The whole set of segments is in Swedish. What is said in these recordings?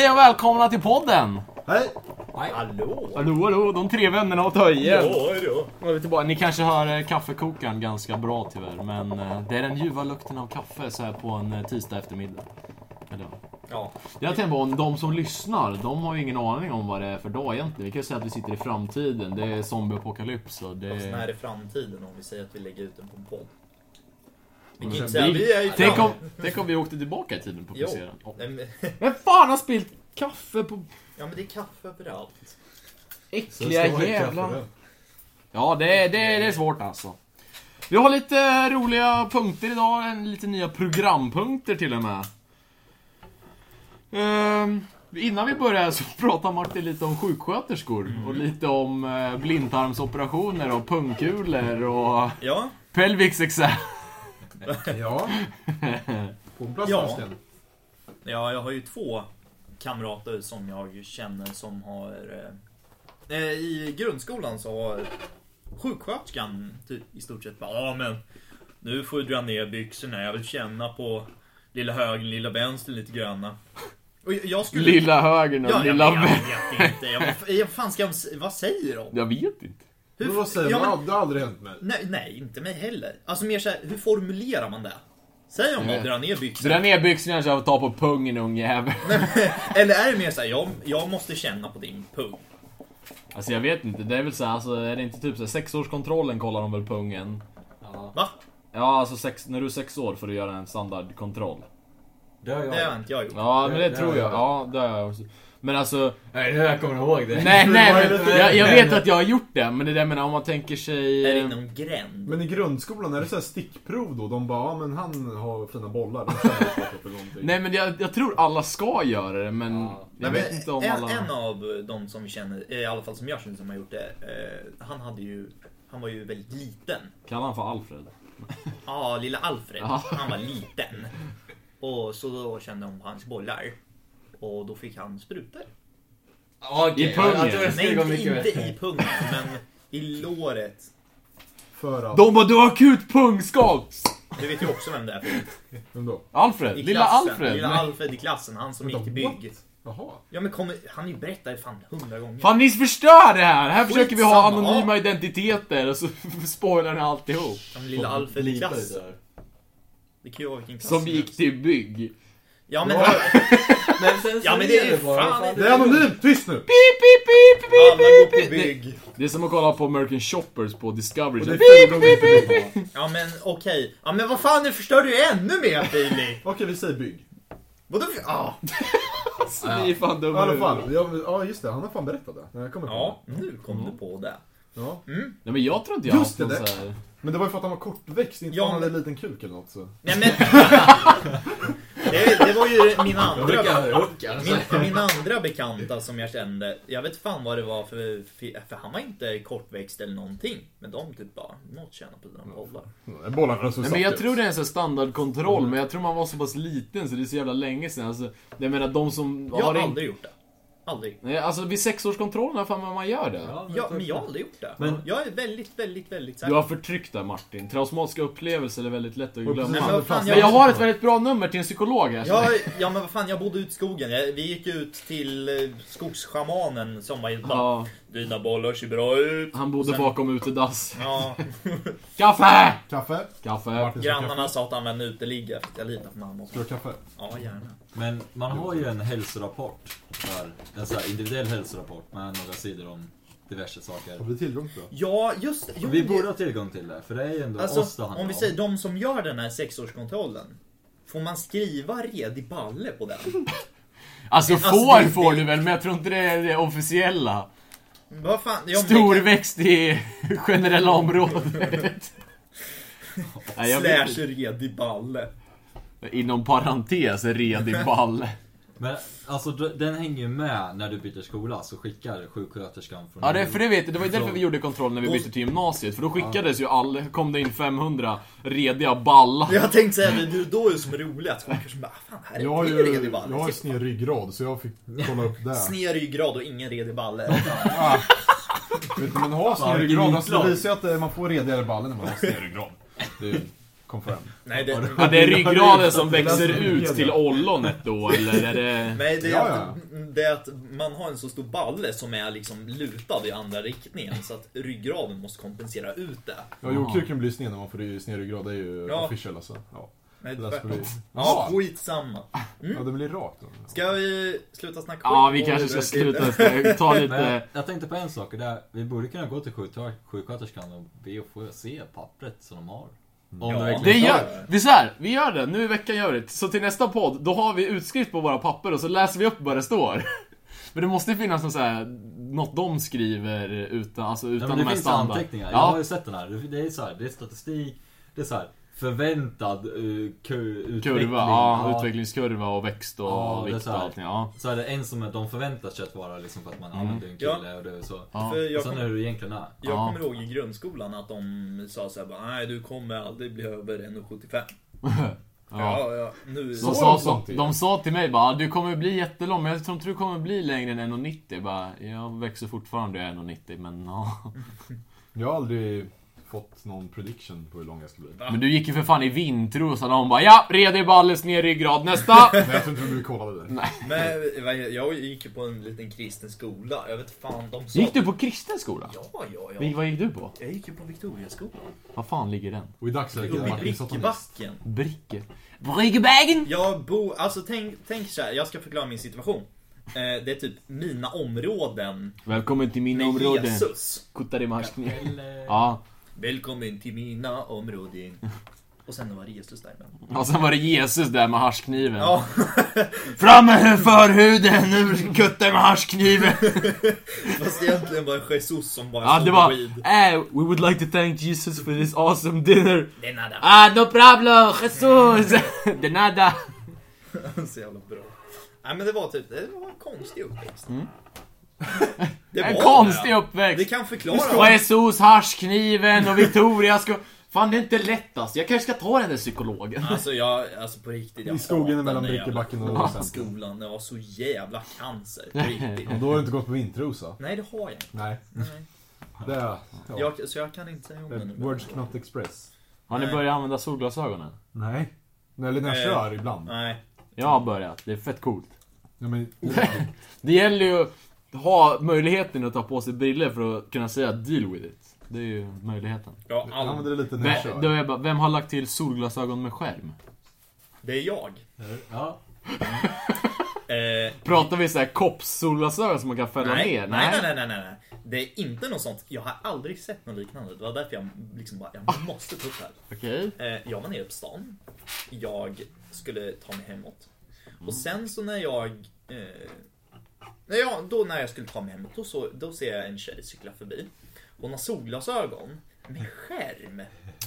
Hej och välkomna till podden! Hej! Hallå! Hallå hallå, de tre vännerna och Töjen. Ja, tillbaka. Ni kanske hör eh, kaffekokaren ganska bra tyvärr, men eh, det är den ljuva lukten av kaffe så här på en eh, tisdag eftermiddag. Eller, ja. Ja. Jag tänkte på, de som lyssnar, de har ju ingen aning om vad det är för dag egentligen. Vi kan ju säga att vi sitter i framtiden, det är zombieapokalyps och det Fast när är... framtiden om vi säger att vi lägger ut den på en podd? Vi säga, vi- vi är ju Tänk om, tänk om vi åkte tillbaka i tiden på Jo. Ja. Nej, men- Vem fan har spilt kaffe på Ja men det är kaffe överallt. äckliga jävlar? Ja, det är, det, är, det är svårt alltså. Vi har lite roliga punkter idag, en, lite nya programpunkter till och med. Ehm, innan vi börjar så pratar Martin lite om sjuksköterskor och lite om eh, blindtarmsoperationer och pungkulor och Ja, pelvic exam. Ja. På en plats Ja. ja. ja jag har ju två kamrater som jag känner som har... Eh, eh, I grundskolan så har sjuksköterskan typ, i stort sett bara Ja men nu får du dra ner byxorna, jag vill känna på lilla höger, lilla vänster lite granna. Och jag- jag skulle... Lilla högern och Ja, jag lilla vet, vänster. jag vet inte. Jag, vad, jag fan ska jag, vad säger de? Jag vet inte. Men vad säger ja, man? Det har aldrig hänt mig. Nej, nej, inte mig heller. Alltså mer såhär, hur formulerar man det? Säger man bara Nej. dra ner byxorna? Dra ner byxorna så jag ta på pungen ungjävel. Eller är det mer såhär, jag, jag måste känna på din pung? Alltså jag vet inte, det är väl så här, alltså är det inte typ så här, sexårskontrollen kollar de väl pungen? Va? Ja, alltså sex, när du är sex år får du göra en standardkontroll. Det har jag. Det har inte jag gjort. Ja, men det, Det- det tror jag. jag. Ja, det har jag också. Men alltså, Nej, jag kommer ihåg det. nej, nej, men, jag, jag vet att jag har gjort det, men det där menar om man tänker sig... Är det eh, inom gränd? Men i grundskolan, är det så här stickprov då? De bara, ja men han har fina bollar. De. Nej men jag, jag tror alla ska göra det, men Ja. jag Nej, vet men inte om en, alla... en av de som vi känner, i alla fall som jag känner som har gjort det, eh, han hade ju, han var ju väldigt liten. Kallar han för Alfred? Ja, lilla Alfred. Ja. Han var liten. Och så då kände hon på hans bollar. Och då fick han sprutor. Okej, I pungen. Jag, jag tror det Nej, skulle gå inte, mycket inte i pungen, men i låret. För att... De bara 'Du har akut pungskal!' Du vet ju också vem det är. Vem då? Alfred? I Lilla klassen. Alfred? Lilla. Alfred i klassen, han som gick till bygg. Jaha. Ja men kommer, han har ju berättat det fan hundra gånger. Fan ni förstör det här! Här försöker vi ha Skitsamma. anonyma identiteter och så spoilar ni alltihop. Ja, men lilla Alfred i klassen. Det kan ju vara vilken klass Som gick till bygg. Ja men, Ja. Men sen Ja, men det är bara, fan inte- Det är anonymt! Tyst nu! Pip, pip, pip, pip, alla går pip, på pip. bygg. Det är som att kolla på American Shoppers på Discovery. Fyra gånger inte bygg. Ja men okej. Ja men vad fan, nu förstör du ju ännu mer Filip. Okej, vi säger bygg. Vadå för... Ja. Ni är fan dumma fall. huvudet. Ja, ja just det, han har fan berättat det. Jag kommer på Ja, nu kom du på det. Ja. Mm. Nej men jag tror inte jag har Just det, det- så här... Men det var ju för att han var kortväxt, inte Ja, för att han hade en liten kuk eller något så. Nej men... det, var ju min andra... alltså. Min, min andra bekanta som jag kände, jag vet fan vad det var för, för han var inte kortväxt eller någonting. Men de typ bara, måste känna på dina bollar. Bollarna så Nej, men jag tror det är en sån standardkontroll, men jag tror man var så pass liten så det är så jävla länge sedan. Alltså, jag menar de som Jag har aldrig gjort det. Aldrig. Nej, alltså vid sexårskontrollen, vad fan man gör det? Ja, men jag har aldrig gjort det. Men- jag är väldigt, väldigt, väldigt Du säker. har förtryckt där Martin. Traumatiska upplevelser är väldigt lätt att glömma. Nej, men vad fan, Men jag har ett väldigt bra nummer till en psykolog här. Ja, ja men vad fan, jag bodde ute i skogen. Jag, vi gick ut till eh, skogsschamanen som var bara, Ja, Dina bollar ser bra ut. han bodde sen- bakom utedass. Ja, Kaffe! Kaffe? Kaffe. Martin, ska du ha grannarna kaffe? sa att han var en uteliggare för att jag litar på mamma. och Ska så. du ha kaffe? Ja, gärna. Men man har ju en hälsorapport. Där, en sån här individuell hälsorapport med några sidor om diverse Har saker. vi tillgång till det? Ja, just det. Jo, Vi det- borde ha tillgång till det, för det är ju ändå oss det Alltså, handlar om vi säger de som gör den här sexårskontrollen. Får man skriva redig balle på den? Alltså Alltså, får det- får du väl, men jag tror inte det är det officiella. Vad fan? Ja, men det i generella området. Nej, jag vet Slash inte. redig balle. Inom parentes, redig balle. Men alltså den hänger ju med när du byter skola, så skickar sjuksköterskan från Ja, det, för det vet jag. Det var ju därför vi gjorde kontroll när vi bytte till gymnasiet. För då skickades ju all, kom det in 500 rediga ballar. Jag tänkte säga, men det är då är det som är roligt att folk kanske bara, fan här är Jag har det ju, redig jag balle. har ju sned ryggrad så jag fick kolla upp det. Sned ryggrad och ingen redig balle. Ah. Vet du, man har sned ryggrad, alltså det visar ju att eh, man får redigare balle när man har sned ryggrad. Det är- Kom fram. Nej, det, Ja, det är ryggraden som växer ut till ollonet då, eller är det... Nej, det är, Ja, att, det är att man har en så stor balle som är liksom lutad i andra riktningen så att ryggraden måste kompensera ut det. Ja, jordkuken blir sned när man får sned ryggrad. Det är ju Ja. official alltså. Ja. Nej, där tvärtom. bli... Ja, Ja, skitsamma. ja, det blir rakt då. Ska vi sluta snacka Ja, skit vi och kanske ska sluta ta Men lite... jag tänkte på en sak, och det är, vi borde kunna gå till sjuksköter- sjuksköterskan och be att få se pappret som de har. Om Ja. det gör, vi, så här, vi gör det, nu i veckan gör vi det. Så till nästa podd, då har vi utskrift på våra papper och så läser vi upp vad det står. Men det måste ju finnas något, så här, något de skriver utan, alltså Ja, utan men de det här finns standard. anteckningar. Jag har Ja, ju sett den här. Det är så här, det är statistik, det är så här förväntad uh, utveckling. kurva, ja, utvecklingskurva och växt och Ja, det är vikt så och allting. Ja. Så är det en som de förväntar sig att vara liksom för att man använder en Ja. kille och det är så. Ja. För jag, Och sen kom, hur det egentligen är. jag Ja. kommer ihåg i grundskolan att de sa såhär nej du kommer aldrig bli över 1,75. Ja. Ja, ja, nu... De, sa, så, är de sa till mig bara, du kommer bli jättelång, men jag tror inte du kommer bli längre än 1,90. Jag Bara, jag växer fortfarande 1,90 men ja. Jag har aldrig fått någon prediction på hur lång jag ska bli. Men du gick ju för fan i vintrosan och hon bara, ja, redig balles ner ryggrad, nästa! Nej, jag tror inte du kollade det. Men vad- jag gick ju på en liten kristen skola. Jag vet fan, de sa... Gick du på kristen skola? Ja, ja, ja. Vad gick du på? Jag gick ju på Victoriaskolan. Vad fan ligger den? Och i dagsläget är i Martin satanist. Brickebacken. Bricke. Bryggebagen! Jag bor, alltså tänk, tänk så här, jag ska förklara min situation. Eh, det är typ mina områden Välkommen till mina med områden. Jesus. Kuttare maskning. Eller... Ja. Välkommen till mina områden. Och sen var det Jesus där men. Och sen var det Jesus där med haschkniven. Ja, Fram med förhuden, nu jag med haschkniven. fast egentligen var det Jesus som bara Ja, det var eh, We would like to thank Jesus for this awesome dinner. Det är nada. Ah, no problem, Jesus! De nada. Så jävla bra. Nej men det var typ, det var en konstig uppväxt. Det En konstig det. uppväxt. Det kan förklara. Jesus, haschkniven och Victoria ska... Fan det är inte lätt alltså. Jag kanske ska ta den där psykologen. Alltså jag, alltså på riktigt. Jag I skogen mellan Brickebacken och Centrum. Skolan, det var så jävla cancer. På riktigt. Och då har du inte gått på vintrosa? Nej det har jag inte. Nej. Nej. Det är... Ja. Jag, så jag kan inte säga om det nu. Words Knot Express. Har ni Nej. börjat använda solglasögonen? Nej. Eller när jag Nej. kör ibland. Nej. Jag har börjat. Det är fett coolt. Ja, men, Det gäller ju ha möjligheten att ta på sig briller för att kunna säga deal with it. Det är ju möjligheten. Jag jag all... använder det lite när jag Vem, kör. då är jag bara, vem har lagt till solglasögon med skärm? Det är jag. Ja. Eh, Pratar vi såhär kops-solglasögon som man kan fälla nej, ner? nej, nej, nej, nej, nej. Det är inte något sånt. Jag har aldrig sett något liknande. Det var därför jag liksom bara, jag måste ta upp det här. Okej. Eh, jag var nere på stan. Jag skulle ta mig hemåt. Mm. Och sen så när jag... Eh, när jag då när jag skulle ta mig hemåt, då, så, då ser jag en tjej cykla förbi. Hon har solglasögon med skärm.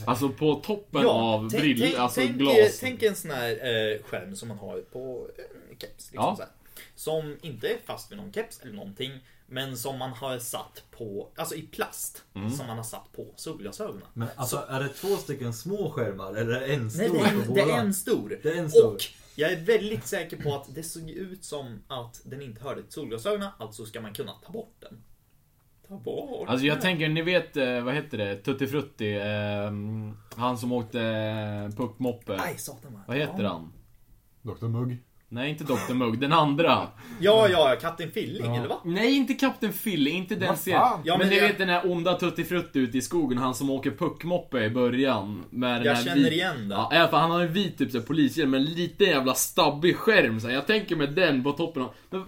Alltså på toppen av tänk- brill, tänk- alltså tänk, glas. Tänk en sån här eh, skärm som man har på en keps. Liksom Ja. så här. Som inte är fast vid någon keps eller någonting. Men som man har satt på, alltså i plast. Mm. Som man har satt på solglasögonen. Men alltså, är det två stycken små skärmar eller en stor Nej, det är, på det är en stor. Det är en stor. Och jag är väldigt säker på att det såg ut som att den inte hörde solglasögonen. Alltså ska man kunna ta bort den. Ta bort Alltså jag den. tänker, ni vet, eh, vad heter det? Tutti Frutti. Eh, han som åkte eh, puckmoppe. Nej, satan va. Vad heter ja. han? Dr Mugg. Nej, inte Dr Mugg, den andra. Ja, ja, Kapten Filling Ja. eller va? Nej, inte Kapten Fille, inte den serien. Ja, men men ni jag- vet den här onda Tutti Frutti ute i skogen, han som åker puckmoppe i början. Med den Jag här känner vit- igen det. Ja, i alla fall, han har en vit typ så här, polishjälm, men en liten jävla stabbig skärm. Så här. Jag tänker med den på toppen av... Men,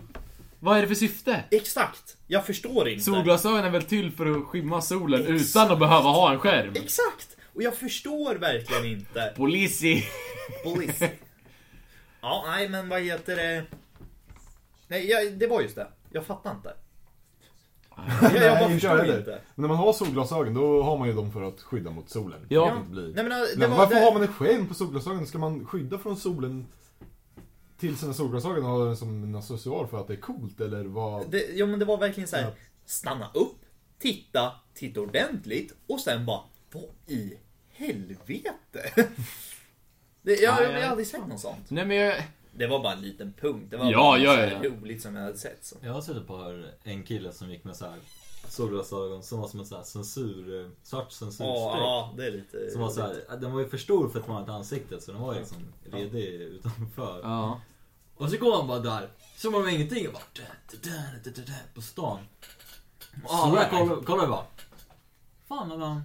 vad är det för syfte? Exakt! Jag förstår inte. Solglasögon är väl till för att skymma solen Exakt. utan att behöva ha en skärm? Exakt! Och jag förstår verkligen inte. Polisi. Police. Ja, nej men vad heter det? Nej, jag, det var just det. Jag fattar inte. Jag, jag bara Nej, inte jag förstår inte. Men när man har solglasögon, då har man ju dem för att skydda mot solen. Ja. Att inte bli... Nej men det Men var... varför det, har man en skärm på solglasögonen? Ska man skydda från solen till sina solglasögon och ha den som en accessoar för att det är coolt eller vad? det, ja, men det var verkligen så här. Ja. Stanna upp, titta, titta ordentligt och sen bara, vad i helvete? Det, jag, Ja, jag, ja. har aldrig sett något sånt. Nej men jag... Det var bara en liten punkt. Det var Ja, bara ja, så här ja. roligt som jag hade sett. Så. Jag har sett ett par, en kille som gick med så här solglasögon som var som en sån här censur, eh, svart Ja, censurstreck. ja, det är lite... Som var så här, den var ju för stor för ett vanligt ansikte så den var ju liksom redig utanför. Ja. Och så går han bara där, som om ingenting och bara på stan. Och alla kollar, kollar bara. Fan vad han...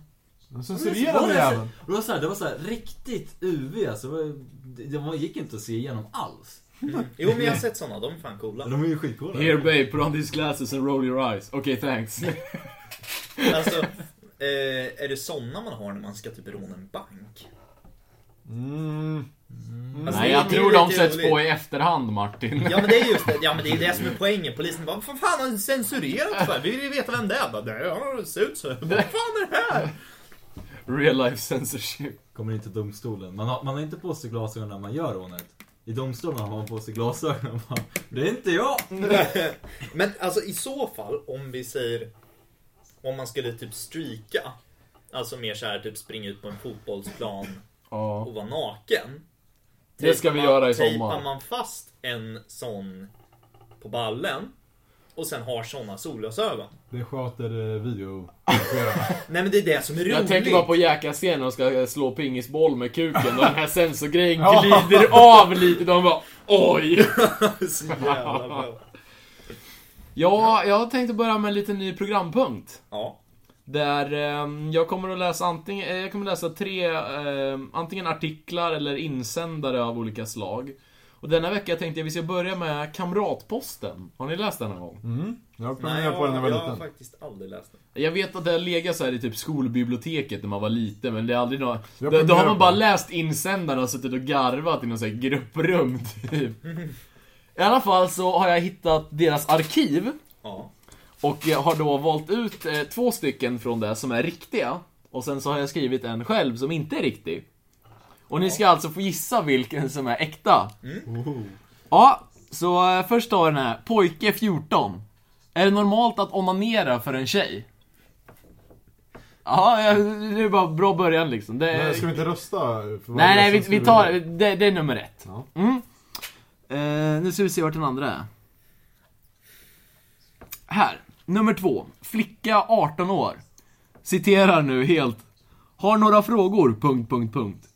Censurerade det, jäveln. så, det, var så här, det var så här riktigt UV alltså. Det, var, det, det var, gick inte att se igenom alls. Mm. Jo, men jag har sett såna. De är fan coola. De är ju skitcoola. Here babe, put on these glasses and roll your eyes. Okay, thanks. Alltså, eh, är det såna man har när man ska typ råna en bank? Mm. Alltså, Nej, det- jag det tror de lite sätts roligt. på i efterhand Martin. Ja men det är just det, ja men det är det som är poängen. Polisen bara, vad fan har han censurerat för? Vi vill ju veta vem det är. Bara, Nej, ja, det ser ut så. Vad fan är det här? Real life censorship. Kommer in till domstolen. Man har, man har inte på sig glasögon när man gör rånet. I domstolen har man på sig glasögon och bara, Det är inte jag! Men alltså i så fall, om vi säger om man skulle typ streaka, alltså mer så här typ springa ut på en fotbollsplan Ja. och vara naken. Det ska vi Tejpar- göra i Tejpar sommar. man fast en sån på ballen och sen har såna solglasögon. Det sköter eh, video. Nej men det är det som är roligt. Jag tänker bara på Jackass-scenen och ska slå pingisboll med kuken och den här sensorgrejen glider av lite. De bara oj! Så jävla bra. Ja, jag tänkte börja med en liten ny programpunkt. Ja. Där eh, jag kommer att läsa antingen, eh, jag kommer att läsa tre, eh, antingen artiklar eller insändare av olika slag. Och denna vecka tänkte jag vi ska börja med Kamratposten. Har ni läst den någon gång? Mm. Jag jag, på den när jag jag var har liten. faktiskt aldrig läst den. Jag vet att det har legat så här i typ skolbiblioteket när man var liten, men det är aldrig något... Jag Då, då har man bara läst insändarna och suttit och garvat i något så här grupprum, typ. I alla fall så har jag hittat deras arkiv. Ja. Och jag har då valt ut eh, två stycken från det som är riktiga. Och sen så har jag skrivit en själv som inte är riktig. Och ni ska alltså få gissa vilken som är äkta. Oho. Ja, så eh, först har vi den här. Pojke 14. Är det normalt att onanera för en tjej? Ja, det är bara bra början liksom. Det, Men ska vi inte rösta? För nej, nej, vi, vi tar, det? det, det är nummer ett. Ja. Mm. Eh, nu ska vi se vart den andra är. Här, nummer två. Flicka 18 år. Citerar nu helt. Har några frågor... Punkt, punkt, punkt.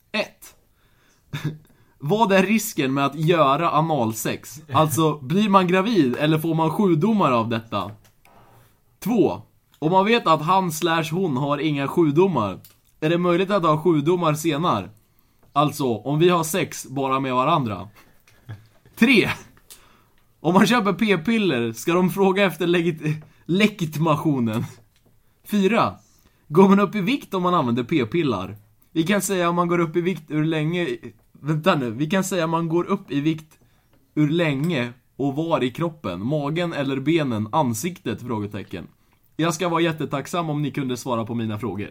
Vad är risken med att göra analsex? Alltså, blir man gravid eller får man sjudomar av detta? 2. Om man vet att han slash hon har inga sjudomar, är det möjligt att ha sjudomar senare? Alltså, om vi har sex bara med varandra. 3. Om man köper p-piller, ska de fråga efter legit- legitimationen? 4. Går man upp i vikt om man använder p-pillar? Vi kan säga om man går upp i vikt ur länge... Vänta nu, vi kan säga man går upp i vikt ur länge och var i kroppen? Magen eller benen? Ansiktet? Frågetecken. Jag ska vara jättetacksam om ni kunde svara på mina frågor.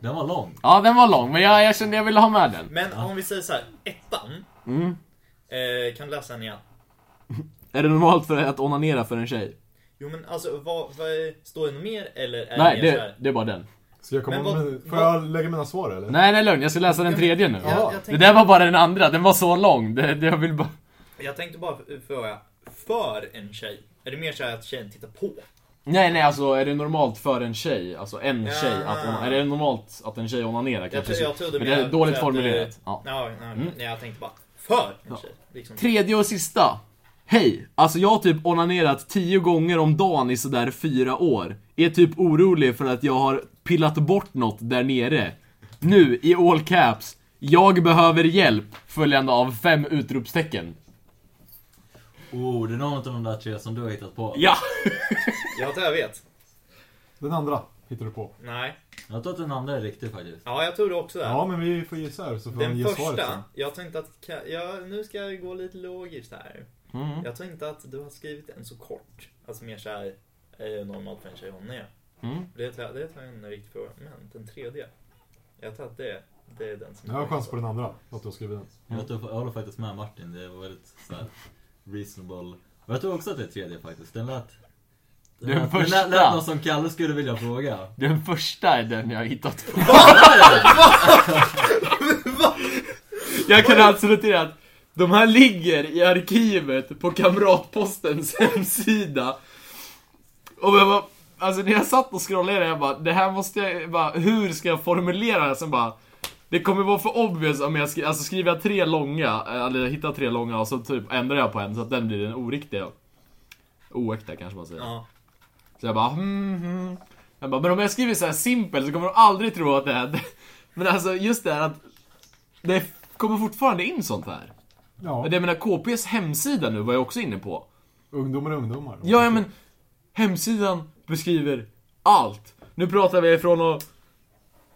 Den var lång. Ja, den var lång, men jag, jag kände jag ville ha med den. Men om vi säger så här, ettan. Mm. Eh, kan du läsa den igen? Är det normalt för att onanera för en tjej? Jo men alltså, vad, vad står det något mer eller är Nej, det mer så det, här? det är bara den. Ska jag komma vad- med... Får vad- jag lägga mina svar eller? Nej, nej lugn, jag ska läsa den tredje nu. Jag, jag, Det tänkte, där var bara den andra, den var så lång. Det, det jag vill bara... jag tänkte bara fråga, för en tjej, är det mer så här att tjejen tittar på? Nej, nej, alltså är det normalt för en tjej, alltså en Ja. tjej, att hon, är det normalt att en tjej onanerar Jag, kanske? jag trodde men det är dåligt att, formulerat. eh, Ja. Ja, nej, Mm. nej, jag tänkte bara, för en Ja. tjej. Liksom. Tredje och sista. Hej! Alltså jag har typ onanerat tio gånger om dagen i sådär fyra år. Är typ orolig för att jag har pillat bort något där nere. Nu, i all caps. Jag behöver hjälp! Följande av fem utropstecken. Oh, det är någon av de där tre som du har hittat på. Ja! Ja, det jag vet. Den andra hittar du på. Nej. Jag tror att den andra är riktig faktiskt. Ja, jag tror det också där. Ja, men vi får gissa här så får man Den ge svaret sen. första, jag tänkte att, ka- ja, nu ska jag gå lite logiskt här. Mm. Jag tror inte att du har skrivit en så kort. Alltså mer såhär, är det normalt för en tjej hon är? Mm. Det tar, det tar jag en riktig fråga. Men den tredje, jag tror att det, det är den som Jag har chans på den andra, att du har skrivit den. Jag, tror, jag håller faktiskt med Martin, det var väldigt så här, reasonable. Och jag tror också att det är tredje faktiskt. Den lät... Den, Den lät, den första. lät, lät något som Kalle skulle vilja fråga. Den första är den jag har hittat på. Jag kan alltså notera att de här ligger i arkivet på Kamratpostens hemsida. Och jag bara, alltså när jag satt och scrollade, jag bara, det här måste jag, bara, hur ska jag formulera det? Sen bara, det kommer vara för obvious om jag skriver, alltså skriver jag tre långa, eller jag hittar tre långa och så typ ändrar jag på en så att den blir den oriktiga. Oäkta kanske man säger. Ja. Så jag bara, hmm, hmm. Jag bara, men om jag skriver så här simpel så kommer de aldrig tro att det är... Men alltså just det här att det kommer fortfarande in sånt här. Ja. Det jag menar, KPs hemsida nu var jag också inne på. Ungdomar är ungdomar. Ja, ja men hemsidan beskriver allt. Nu pratar vi ifrån att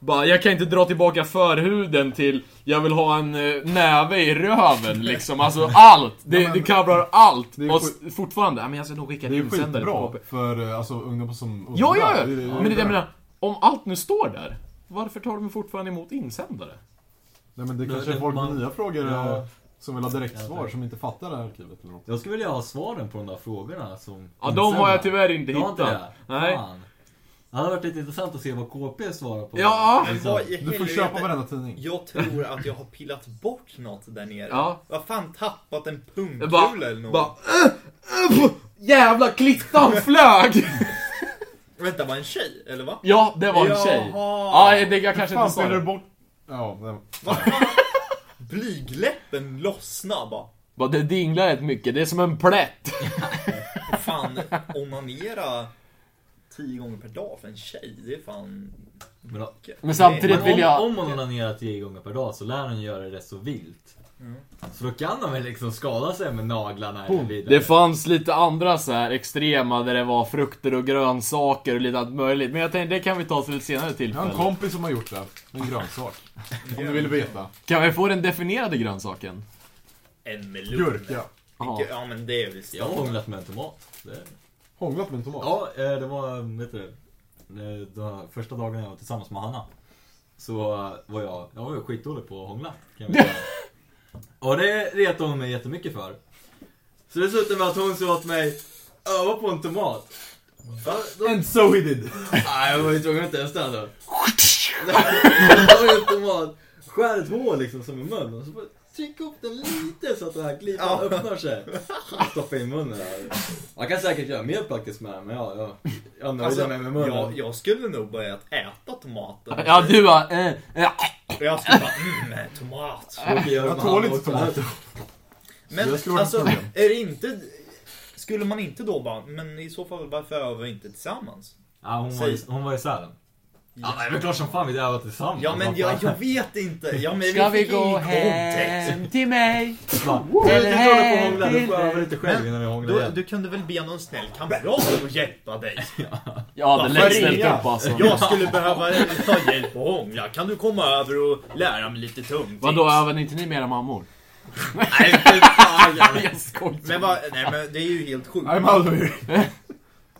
bara, jag kan inte dra tillbaka förhuden till jag vill ha en eh, näve i röven liksom. Alltså allt! Det, Ja, men- det coverar allt. Det är och skit- fortfarande, ja, men jag ska nog skicka en Det är insändare till skitbra KP. för eh, alltså, ungdomar som Ja, ja, ja! Det är- det är Men det, jag menar, om allt nu står där, varför tar de fortfarande emot insändare? Nej men det Det- kanske det- är folk med man- nya frågor Ja. Som vill ha direkt Jag svar tror- som inte fattar det här arkivet eller något. Jag skulle vilja ha svaren på de där frågorna som... Ja, de har jag tyvärr inte har inte hittat. det? Nej. Fan. Det hade varit lite intressant att se vad KP svarar på. Ja. I Du får köpa varenda tidning. Jag tror att jag har pillat bort något där nere. Ja. Vad fan tappat en Jag pungkula bara, eller något? bara äh, äh, Jävla klittan flög! Vänta, var en tjej? Eller va? Ja, det var en tjej. Jaha. Ja, det jag kanske Fan inte det. bort... Ja, det... Blygläppen lossna bara. Bara, Det dinglar rätt mycket, det är som en plätt. Fan, onanera tio gånger per dag för en tjej, det är fan... Men, Men samtidigt men vill om, jag... om hon onanerar tio gånger per dag så lär hon göra det så vilt. Så då kan de väl liksom skada sig med naglarna eller vidare. Det fanns lite andra så här extrema där det var frukter och grönsaker och lite allt möjligt. Men jag tänkte det kan vi ta till ett senare Jag har en tillfälle. kompis som har gjort det. En grönsak. Om du vill veta. Kan vi få den definierade grönsaken? En melon. Gurka. Ja men det är väl Jag har hånglat med en tomat. Det... Hånglat med en tomat. Ja, eh, det var, vet du det, det var första dagen jag var tillsammans med Hanna. Så eh, var jag, jag var ju skitdålig på att hångla. Kan jag säga. Och det retade hon mig jättemycket för. Så det slutade med att hon sa åt mig, öva på en tomat. Ja, då- And so he did. Nej, jag var ju tvungen att testa alltså. Det var ju en tomat. Skär ett hål liksom som i munnen och så tryck upp den lite så att den här glipan Ja. öppnar sig. Stoppa in munnen där. Man kan säkert göra mer praktiskt med den, men ja, jag, jag nöjde Alltså, mig med munnen. jag, jag skulle nog börjat äta tomaten. Ja, du bara... Eh, eh, Och jag skulle bara, mm, tomat. Okej, jag, tål inte tomater. Men alltså, är det inte... Skulle man inte då bara, men i så fall varför övar vi inte tillsammans? Ja, hon, var ju, Säg- hon var i Sälen. Ja, det är väl klart som fan vi övar tillsammans. Ja men jag, jag vet inte. Ja, men Ska vi fick gå ingen kontext. hem till mig? Va? Eller Du håller på att hem hångla, du till får öva dig. lite själv innan vi hånglar Du, igen. du kunde väl be någon snäll kamrat att hjälpa dig? Ja, det Varför läggs ställt ringa? upp alltså. Jag skulle behöva ha hjälp att hångla. Kan du komma över och lära mig lite tumtips? Vadå, övade inte ni med era mammor? Nej, fy fan. Jag skojar. Men vad, nej men det är ju helt sjukt.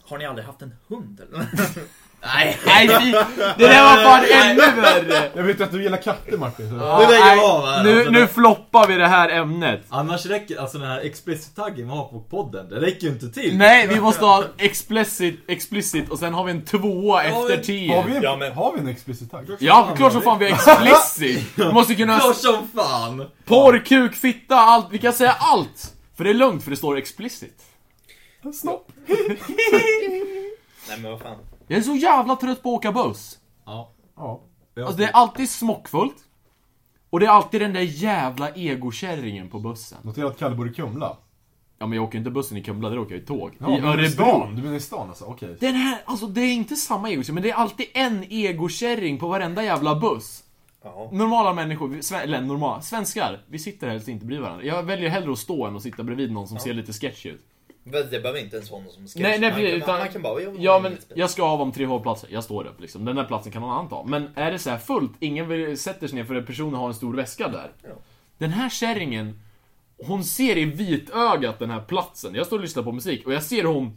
Har ni aldrig haft en hund eller? Nej, nej, fy- det där var fan ännu värre! Jag vet att du gillar katter Martin. Så... Ja, Det lägger nej, jag av här, nu, alltså. nu floppar vi det här ämnet. Annars räcker, alltså den här explicit-taggen vi har på podden, det räcker ju inte till. Nej, vi måste ha explicit, explicit och sen har vi en tvåa efter Har, tio. vi en, Ja, men- har vi en explicit tagg? Ja, klart som fan vi är explicit! Vi måste kunna... Klart som fan! Porr, kuk, fitta, allt. Vi kan säga allt! För det är lugnt, för det står explicit. Snopp. Nej men vad fan. Jag är så jävla trött på att åka buss. Ja. Ja. Alltså det är alltid smockfullt. Och det är alltid den där jävla egokärringen på bussen. Notera att Kalle bor i Kumla. Ja men jag åker inte bussen i Kumla, där åker jag i tåg. Ja, I Örebro. Du menar i stan alltså? Okej. Den här, alltså det är inte samma egokärring, men det är alltid en egokärring på varenda jävla buss. Ja. Normala människor, sve- eller normala, svenskar, vi sitter helst inte bredvid varandra. Jag väljer hellre att stå än att sitta bredvid någon som ser lite sketch ut. Men det behöver inte en sån som sketch. Nej, nej, Man precis, kan- utan, man kan bara, ja men jag ska av om tre hållplatser, jag står upp liksom. Den där platsen kan någon annan ta. Men är det så här fullt, ingen vill, sätter sig ner för att personen har en stor väska där. Ja. Den här kärringen, hon ser i vitögat den här platsen. Jag står och lyssnar på musik och jag ser hon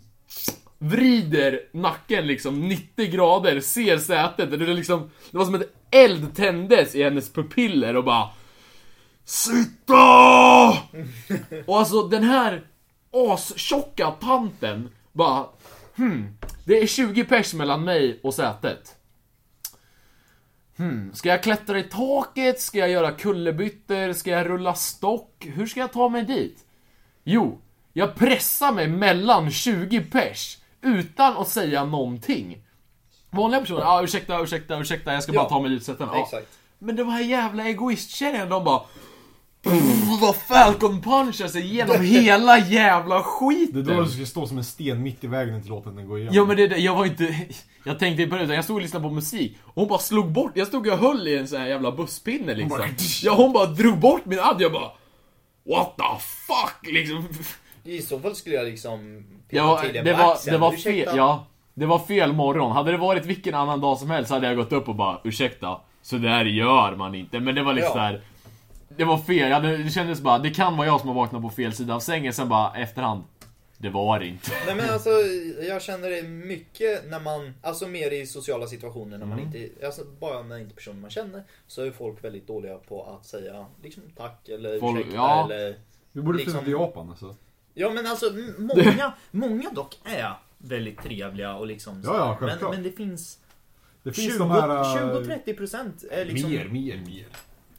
vrider nacken liksom 90 grader, ser sätet. Det, är liksom, det var som ett eld tändes i hennes pupiller och bara Sitta! och alltså den här astjocka tanten bara Hmm, det är 20 pers mellan mig och sätet. Hmm, ska jag klättra i taket? Ska jag göra kullerbyttor? Ska jag rulla stock? Hur ska jag ta mig dit? Jo, jag pressar mig mellan 20 pers Utan att säga någonting. Vanliga personer, ja ah, ursäkta, ursäkta, ursäkta, jag ska bara Ja. ta mig dit sätta mig. Ja. Exakt. Men de här jävla egoistkärringarna, de bara... Vad Falcon punchar sig igenom hela jävla Det skiten. är då du ska stå som en sten mitt i vägen inte låta den gå igenom. Ja men det, det- jag var inte... Jag tänkte på det, utan jag stod och lyssnade på musik och hon bara slog bort, jag stod och höll i en sån här jävla busspinne liksom. bara- Ja hon bara drog bort min add, jag bara... What the fuck liksom. I så fall skulle jag liksom... Ja, till det var, det var Ursäkta. fel, ja. Det var fel morgon. Hade det varit vilken annan dag som helst hade jag gått upp och bara ursäkta, så där gör man inte. Men det var liksom Ja. där. Det var fel, jag hade, det kändes bara, det kan vara jag som har vaknat på fel sida av sängen, sen bara efterhand. Det var det inte. Nej men alltså, jag känner det mycket när man, alltså mer i sociala situationer när man Mm. inte, alltså bara när inte personer man känner, så är folk väldigt dåliga på att säga liksom tack eller Folk- ursäkta ja. eller Vi borde liksom- flytta till Japan alltså. Ja men alltså många, många dock är väldigt trevliga och liksom så Ja, ja, men, men det finns Det finns 20, de här... äh, 20-30 procent är liksom Mer, mer, mer.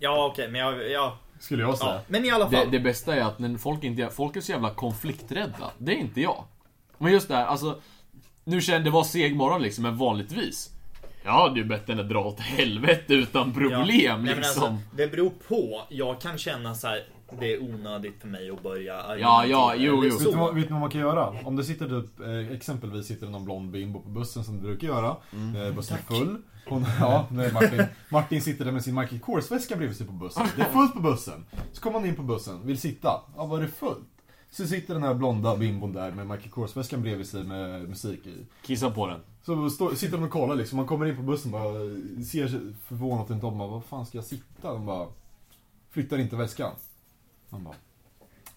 Ja okej men jag, ja, Skulle jag säga. ja, men i alla Det, fall. det bästa är att när folk inte, folk är så jävla konflikträdda. Det är inte jag. Men just det här, alltså. Nu kände det var seg morgon liksom, men vanligtvis. Ja, det är ju bättre än att dra åt helvete utan problem Ja. Nej, men liksom. alltså, det beror på. Jag kan känna så här. Det är onödigt för mig att börja Ja, ja, jo, jo. Vet du, vad, vet du vad man kan göra? Om det sitter typ, eh, exempelvis sitter det någon blond bimbo på bussen som det brukar göra. Mm. Eh, bussen är full. Hon, ja, nej, Martin, Martin sitter där med sin Michael Kors-väska bredvid sig på bussen. Det är fullt på bussen. Så kommer han in på bussen, vill sitta. Ja, var det fullt? Så sitter den här blonda bimbon där med Michael Kors-väskan bredvid sig med musik i. Kissa på den. Så står, sitter de och kollar liksom, man kommer in på bussen och bara ser förvånat runt om, bara, vad fan ska jag sitta? De bara, flyttar inte väskan. Man bara,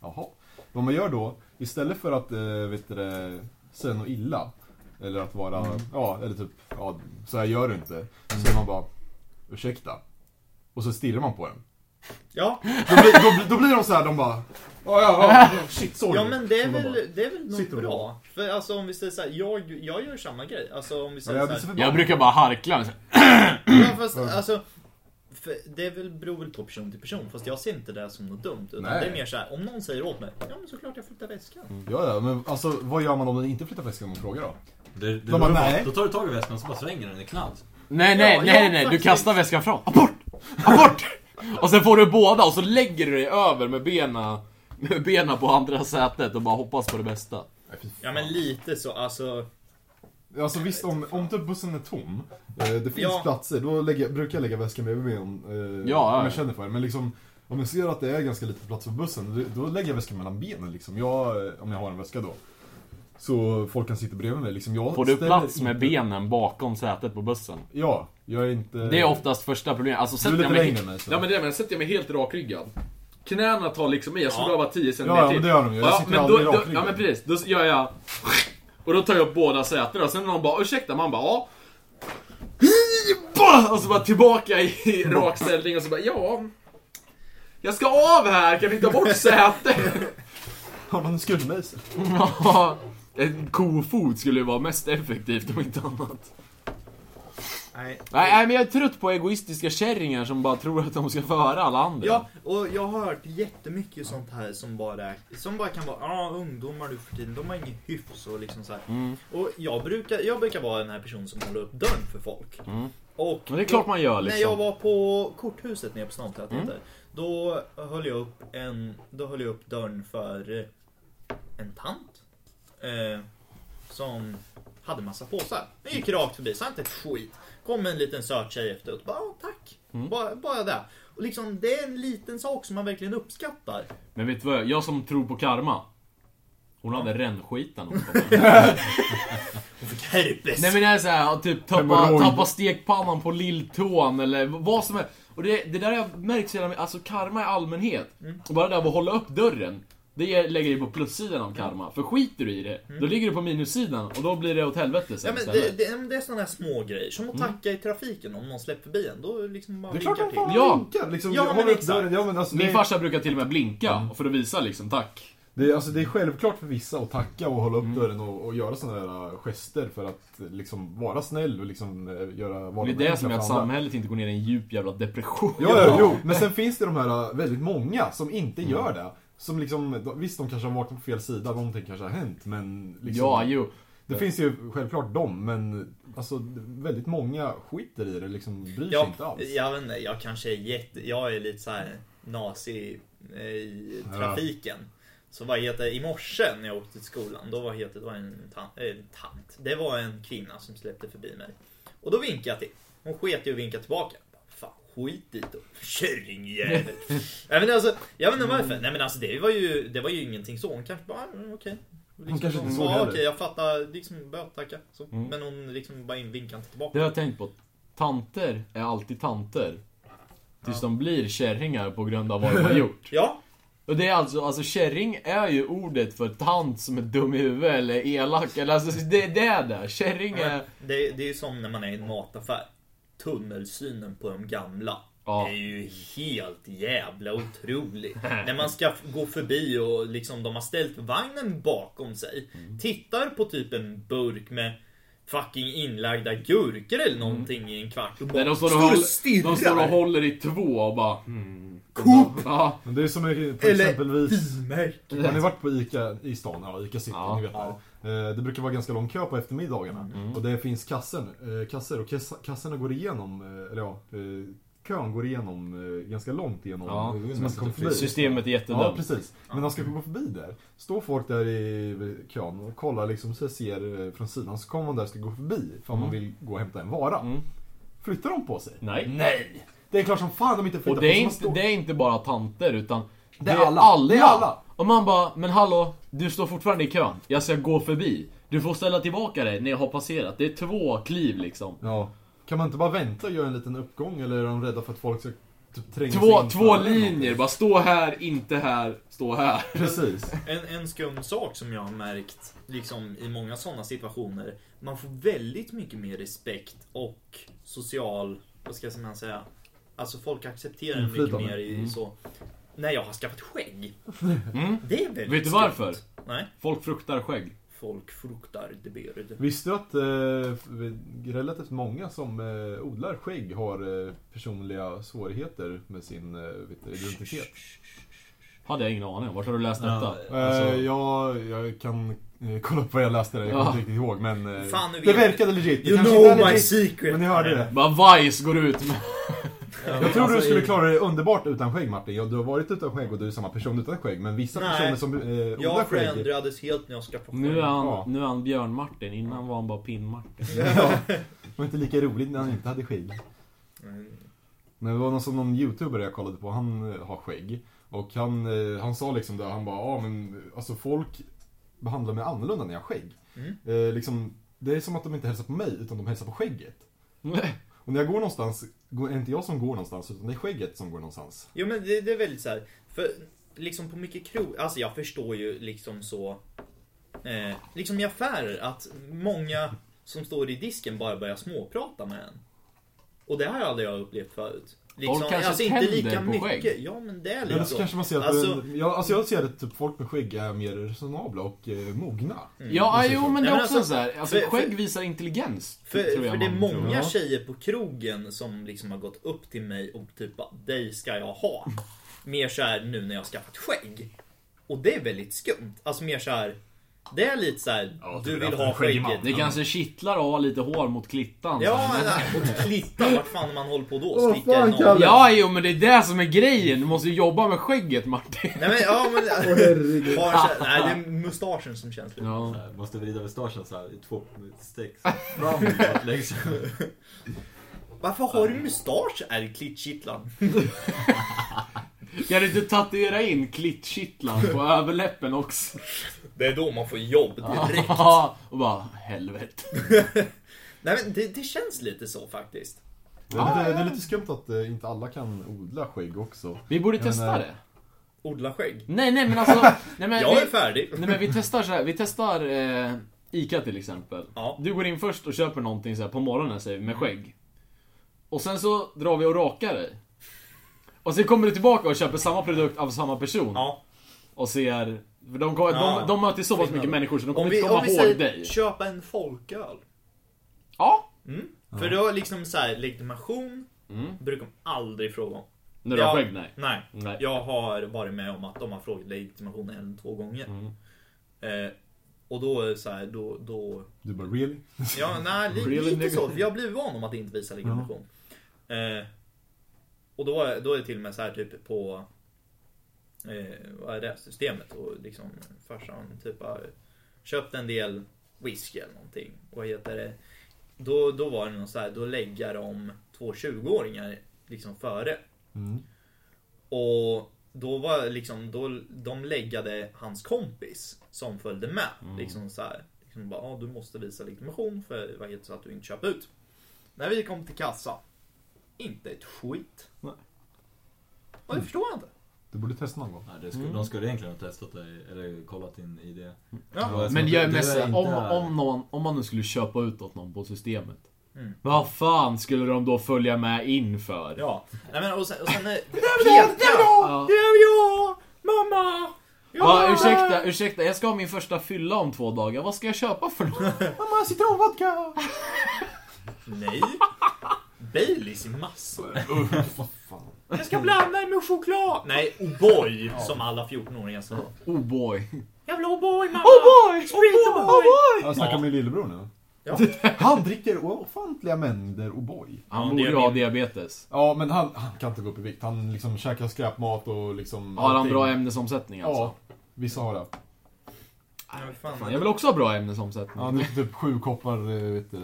jaha. Vad man gör då, istället för att, eh, vet du säga något illa, eller att vara, ja, eller typ, ja, så här gör du inte. Så säger man bara, ursäkta. Och så stirrar man på den. Ja, Då blir, då, blir- då blir de så här, de bara, ja, ja, ja, shit, sorry. ja men det är väl, bara, det är väl och bra. För alltså om vi säger så här, jag, jag gör samma grej. Alltså om vi ja, säger jag så här. Jag brukar bara harkla. ja, fast alltså för det är väl, beror väl på person till person, fast jag ser inte det som något dumt. Utan Nej. det är mer så här, om någon säger åt mig, ja men såklart jag flyttar väskan. Ja, ja, men alltså vad gör man om den inte flyttar väskan om man frågar då? Det, det De de bara, bara, nej. Då tar du tag i väskan och så bara svänger den i knallt. Nej, nej, Ja, nej, ja, nej, nej. Du faktiskt. kastar väskan fram. Abort! Abort! Och sen får du båda och så lägger du dig över med bena med bena på andra sätet och bara hoppas på det bästa. Ja men lite så, alltså. Alltså visst, om, om typ bussen är tom, eh, det finns Ja. platser, då lägger, brukar jag lägga väskan bredvid mig om, eh, Ja, ja. om jag känner för det. Men liksom, om jag ser att det är ganska lite plats för bussen, då, då lägger jag väskan mellan benen liksom. Jag, eh, om jag har en väska då. Så folk kan sitta bredvid mig liksom. Jag Får du ställer plats med inte- benen bakom sätet på bussen? Ja, jag är inte... Det är oftast första problemet. Alltså Du är sätter lite jag mig... längre än mig, så. Ja men det är, men sätter jag mig helt rakryggad. Knäna tar liksom i, jag skulle Ja. behöva vara 10 cm Ja, ja, men det gör de ju. Jag Ja, sitter aldrig då, rakryggad. Ja men precis, då gör jag... Och då tar jag upp båda sätena och sen någon bara ursäkta, man bara ja. Och så bara tillbaka i rak ställning och så bara ja. Jag ska av här, kan ni ta bort sätet? Har man en skurmejsel? Ja, En kofot skulle ju vara mest effektivt om inte annat. Nej. Nej, nej, men jag är trött på egoistiska kärringar som bara tror att de ska föra alla andra. Ja, och jag har hört jättemycket sånt här som bara, som bara kan vara, ja ah, ungdomar nu för tiden, de har ingen hyfs och liksom så här. Mm. Och jag brukar, jag brukar vara den här personen som håller upp dörren för folk. Mm. Och Men det är klart man gör När jag liksom. var på korthuset nere på Snavtätt Mm. Då höll jag upp en, då höll jag upp dörren för en tant. Eh, som hade massa påsar. Jag gick rakt förbi, sa inte ett skit. Kom en liten söt tjej efteråt, bara "Ja, tack. Mm. Bara, bara det. Och liksom, det är en liten sak som man verkligen uppskattar. Men vet du vad? Jag som tror på karma. Hon hade hon kom. Hon fick herpes. Nej men det är såhär, typ tappa, tappa stekpannan på lilltån eller vad som är. Och det, det där har jag märkt så jävla mycket, alltså karma i allmänhet. Mm. Och bara det där att hålla upp dörren. Det ger- lägger dig på plussidan av karma. För skiter du i det, då ligger du på minussidan och då blir det åt helvete Mm. Ja, sen men det, det, det är sådana här små grejer. Som Mm. att tacka i trafiken om någon släpper förbi en. Då liksom bara Det är klart till. fan Ja. vinkar. Liksom, Ja, jag men exakt. Ja, men alltså, Min det, farsa brukar till och med blinka Ja. för att visa liksom tack. det, är- alltså, det är självklart för vissa att tacka och hålla upp Mm. dörren och, och göra sådana där äh, gester för att liksom vara snäll och liksom äh, göra vardagen det är det som gör att samhället inte går ner i en djup jävla depression. Ja, ja, jo. Men sen finns det de här äh, väldigt många som inte Mm. gör det. Som liksom, de- visst de kanske har vaknat på fel sida, någonting kanske har hänt, men liksom... Ja, jo. Det finns ju självklart dem, men alltså väldigt många skiter i det, liksom bryr sig Ja, inte alls. jag vet inte, jag kanske är jätte... Jag är lite så här nazi eh, i trafiken. Så vad heter i morse när jag åkte till skolan, då var heter det var en tant, eh, tant. Det var en kvinna som släppte förbi mig. Och då vinkade jag till. Hon sket i att vinka tillbaka. Skit i det. Kärringjävel. jag, vet, alltså, jag vet inte varför. Nej men alltså det var ju, det var ju ingenting så. Hon kanske bara, mm, okej. Liksom, kanske inte så, såg ja, heller. okej, jag fattar. Liksom, bara tacka. Så. Mm. Men hon liksom bara vinkade inte tillbaka. Det har jag tänkt på. Tanter är alltid tanter. Tills de blir kärringar på grund av vad de har gjort. Ja, Och det är alltså, alltså kärring är ju ordet för tant som är dum i huvudet eller elak. Eller alltså, det, det är det. Kärring är... Det, det är ju som när man är i en mataffär. Tunnelsynen på de gamla. Ja. är ju helt jävla otrolig. när man ska gå förbi och liksom de har ställt vagnen bakom sig. Mm. Tittar på typ en burk med fucking inlagda gurkor eller någonting i en kvart och bara Nej, de står och, håller, de står och håller i två och bara... Mm. Coop! Ja. Men det är som på Eller exempelvis... Har ni varit på ICA i stan? Ja, ICA City, Ja. ni vet det. Eh, Det brukar vara ganska lång kö på eftermiddagarna. Mm. Och det finns kassen, eh, kasser och kassorna går igenom, eh, eller ja, eh, kön går igenom eh, ganska långt igenom. Ja, så man kommer förbi. Systemet är Ja, jättedumt. precis. Men de ska gå förbi där. Står folk där i kön och kollar liksom så ser eh, från sidan. Så kommer man där och ska gå förbi. För man vill gå och hämta en vara. Mm. Flyttar de på sig? Nej. Nej! Det är klart som fan de inte flyttar Och det är, på sig. Inte, står- det är inte bara tanter utan Det är alla. Det är alla. Och man bara, men hallå, du står fortfarande i kön. Jag ska gå förbi. Du får ställa tillbaka dig när jag har passerat. Det är två kliv liksom. Ja. Kan man inte bara vänta och göra en liten uppgång eller är de rädda för att folk ska typ tränga sig Två, in två linjer, bara stå här, inte här, stå här. Precis. En, en skum sak som jag har märkt liksom, i många sådana situationer. Man får väldigt mycket mer respekt och social, vad ska man säga? Alltså folk accepterar en mycket Inflytande. mer i så. När jag har skaffat skägg. Mm. Det är väldigt Vet du skumt. varför? Nej. Folk fruktar skägg. Folk fruktar det beard. Visste du att eh, relativt många som eh, odlar skägg har eh, personliga svårigheter med sin eh, vet du, identitet? Hade jag ingen aning om. Vart har du läst Ja, detta? Eh, Alltså, jag, jag kan eh, kolla upp vad jag läste där, jag kommer Ja. inte riktigt ihåg men eh, Fan, det verkade legit. You know my legit, secret. Men ni hörde det. bara Vice går ut med... Jag tror Alltså, du skulle i- klara dig underbart utan skägg Martin. Ja, du har varit utan skägg och du är samma person utan skägg. Men vissa Nej. personer som eh, odlar Jag skägg... förändrades helt när jag skaffade Nu är han, Ja. nu är han Björn-Martin, innan var han bara Pinn-Martin. Ja, var inte lika roligt när han inte hade skägg. Mm. Men det var någon, som någon youtuber jag kollade på, han eh, har skägg. Och han, eh, han sa liksom där, han bara, ja men alltså folk behandlar mig annorlunda när jag har skägg. Mm. Eh, liksom, det är som att de inte hälsar på mig, utan de hälsar på skägget. Och när jag går någonstans, är inte jag som går någonstans, utan det är skägget som går någonstans. Jo men det, det är väldigt så här. För liksom på mycket krog, alltså jag förstår ju liksom så. Eh, liksom i affärer att många som står i disken bara börjar småprata med en. Och det här hade jag upplevt förut. Liksom, Folk kanske alltså inte lika på mycket. skägg. Ja men det är lite så så. kanske man ser att, Alltså- alltså, jag, alltså jag ser att typ folk med skägg är mer resonabla och eh, mogna. Ja, Mm. jo men det Nej, är men också alltså, så här. Alltså för- skägg för- visar intelligens. För, tror jag för det är man tror. många Ja. tjejer på krogen som liksom har gått upp till mig och typ bara, dig ska jag ha. Mer så här nu när jag har skaffat skägg. Och det är väldigt skumt. Alltså mer så här. Det är lite så här, Ja, du det är vill ha skägget. Det kanske kittlar att ha lite hår mot klittan. Ja, här. nej, och klitta, vart fan man håller på då? Sticka fan, en Kalle. av. Ja, jo men det är det som är grejen. Du måste ju jobba med skägget Martin. Nej men, ja men... herregud. har, så- nej, det är mustaschen som känns lite. Ja. Här, Måste vrida mustaschen så här i två steg fram baklänges. Varför har du mustasch? Är det klittkittlan? Kan du inte tatuera in klittkittlan på överläppen också? Det är då man får jobb direkt. och bara, helvete. Nej men det, det känns lite så faktiskt. Det är, lite, det är lite skumt att eh, inte alla kan odla skägg också. Vi borde Men, testa eh, det. Odla skägg. Nej, nej men alltså. Nej, men Jag är vi, färdig. nej men vi testar så här. Vi testar eh, Ica till exempel. Ja. Du går in först och köper någonting så här på morgonen säger vi, med skägg. Och sen så drar vi och rakar dig. Och sen kommer du tillbaka och köper samma produkt av samma person. Ja. Och ser... För de, kommer- Ja. de, de möter så pass mycket människor så de Om kommer vi, inte om komma vi ihåg säger dig. köpa en folköl. Ja. Mm. För då liksom så här, legitimation Mm. brukar de aldrig fråga om. När du har Ja. skägg, nej. Nej. Nej. Jag har varit med om att de har frågat legitimation en, två gånger. Mm. Eh, och då så här, då, då Du bara really? Ja, nej, Really lite nigga. så. För jag har blivit van om att inte visa legitimation. Eh, och då, är- då är det till och med så här typ på eh, vad är det, systemet och liksom farsan typ har köpt en del whisky eller någonting. Och vad heter det? Då, då var det någon så här, då lägger de två 20-åringar liksom före. Mm. Och då var liksom, då, de läggade hans kompis som följde med. Mm. Liksom så här. Liksom bara, ah, du måste visa legitimation för vad heter det, så att du inte köper ut. När vi kom till kassa, inte ett skit. Nej. Och det förstår jag inte. Du borde testa någon gång. Nej, det skulle, De skulle egentligen ha testat dig, eller kollat din ID. Ja. Ja, Men det- jag är det mest, är om, om, någon, om man nu skulle köpa ut åt någon på systemet. Mm. Vad fan skulle de då följa med in för? Ja. Nej, men, och sen, och sen är Petra! Ja. Det är jag! Mamma! Va, ursäkta, ursäkta, jag ska ha min första fylla om två dagar. Vad ska jag köpa för något? Mamma, citronvodka! Nej. Baileys i massor. Jag ska blanda det med choklad! Nej, O'boy! Som alla 14-åringar sa. Oh boy. Jag vill ha O'boy mamma! boy! Sprit O'boy! Jag snackar med lillebror nu. Ja. Han dricker ofantliga mängder O'boy. Han borde ju ha min- diabetes. Ja, men han, han kan inte gå upp i vikt. Han liksom käkar skräpmat och liksom Har han allting. bra ämnesomsättning alltså? Ja, vissa har det. Ja, fan. Jag vill också ha bra ämnesomsättning. Han dricker typ sju koppar eh, vet du,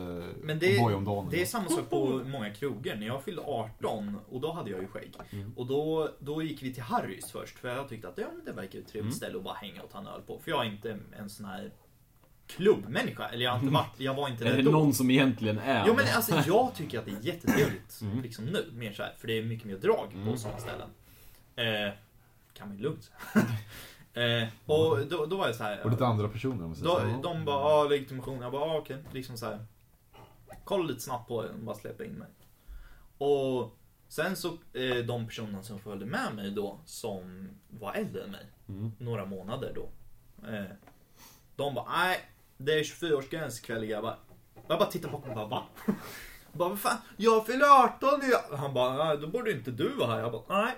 Men det, O'boy om dagen. det är samma sak på många krogar. När jag fyllde 18 och då hade jag ju skägg. Och då, då gick vi till Harrys först för jag tyckte att ja, men det verkar ett trevligt ställe att bara hänga och ta en öl på. För jag är inte en sån här klubbmänniska. Eller jag har inte varit, jag var inte Är det då. någon som egentligen är Jo men alltså jag tycker att det är jättetrevligt liksom nu, mer så här, för det är mycket mer drag på sådana ställen. Eh, kan man ju lugnt säga. eh, Och då, då var jag så här. Och lite andra personer om Då, så. de bara, ja legitimation. Jag bara, ah, okej. Liksom så här. Kolla lite snabbt på det, och bara släppa in mig. Och sen så, eh, de personerna som följde med mig då, som var äldre än mig, Mm. några månader då. Eh, de bara, nej, det är 24-årsgräns ikväll grabbar. Jag bara tittar på honom och bara, va? Jag bara, vad fan, jag fyller 18 nu. Han bara, nej, då borde inte du vara här. Jag bara, nej.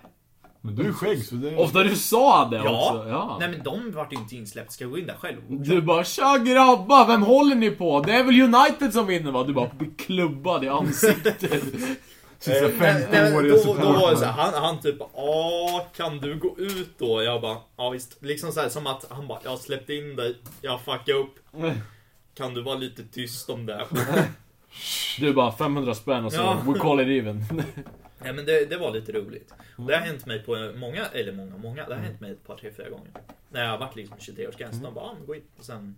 Men du är skägg så det... Ofta du sa det Ja. också. Ja. Nej men de vart ju inte insläppta, ska jag gå in där själv? Du bara tja grabbar, vem håller ni på? Det är väl United som vinner va? Du bara blir klubbad i ansiktet. Sista Eh, nej, 50 nej, åriga då, då var det så här, han, han typ Ja, kan du gå ut då? Jag bara, ja visst. Liksom så här, som att han bara, jag har släppt in dig, jag fuckade upp. Kan du vara lite tyst om det? Du bara 500 spänn och så Ja. we call it even. Nej men det, det var lite roligt. Och Det har hänt mig på många, eller många, många. Det har hänt mig ett par, tre, fyra gånger. När jag har varit liksom 23-årsgräns. De bara, ah, gå in. Och sen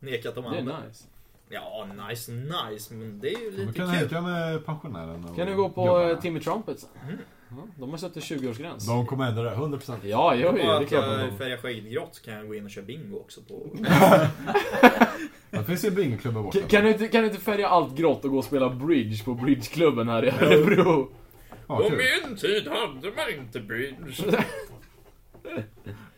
nekat de Det är andra. nice. Ja, nice, nice. Men det är ju lite kan kul. hänga med pensionären Kan du gå på jobbarna. eh, Timmy Trumpet sen? Mm. Ja, de har satt 20-årsgräns. De kommer ändra det, 100%. Ja, jo, jo, det är klart. jag de- färgar skägget grått kan jag gå in och köra bingo också på... Det finns ju en bingoklubba borta. Kan- Kan du, inte, kan du inte färga allt grått och gå och spela bridge på bridgeklubben här i Örebro? Ja, På min tid hade man inte bridge.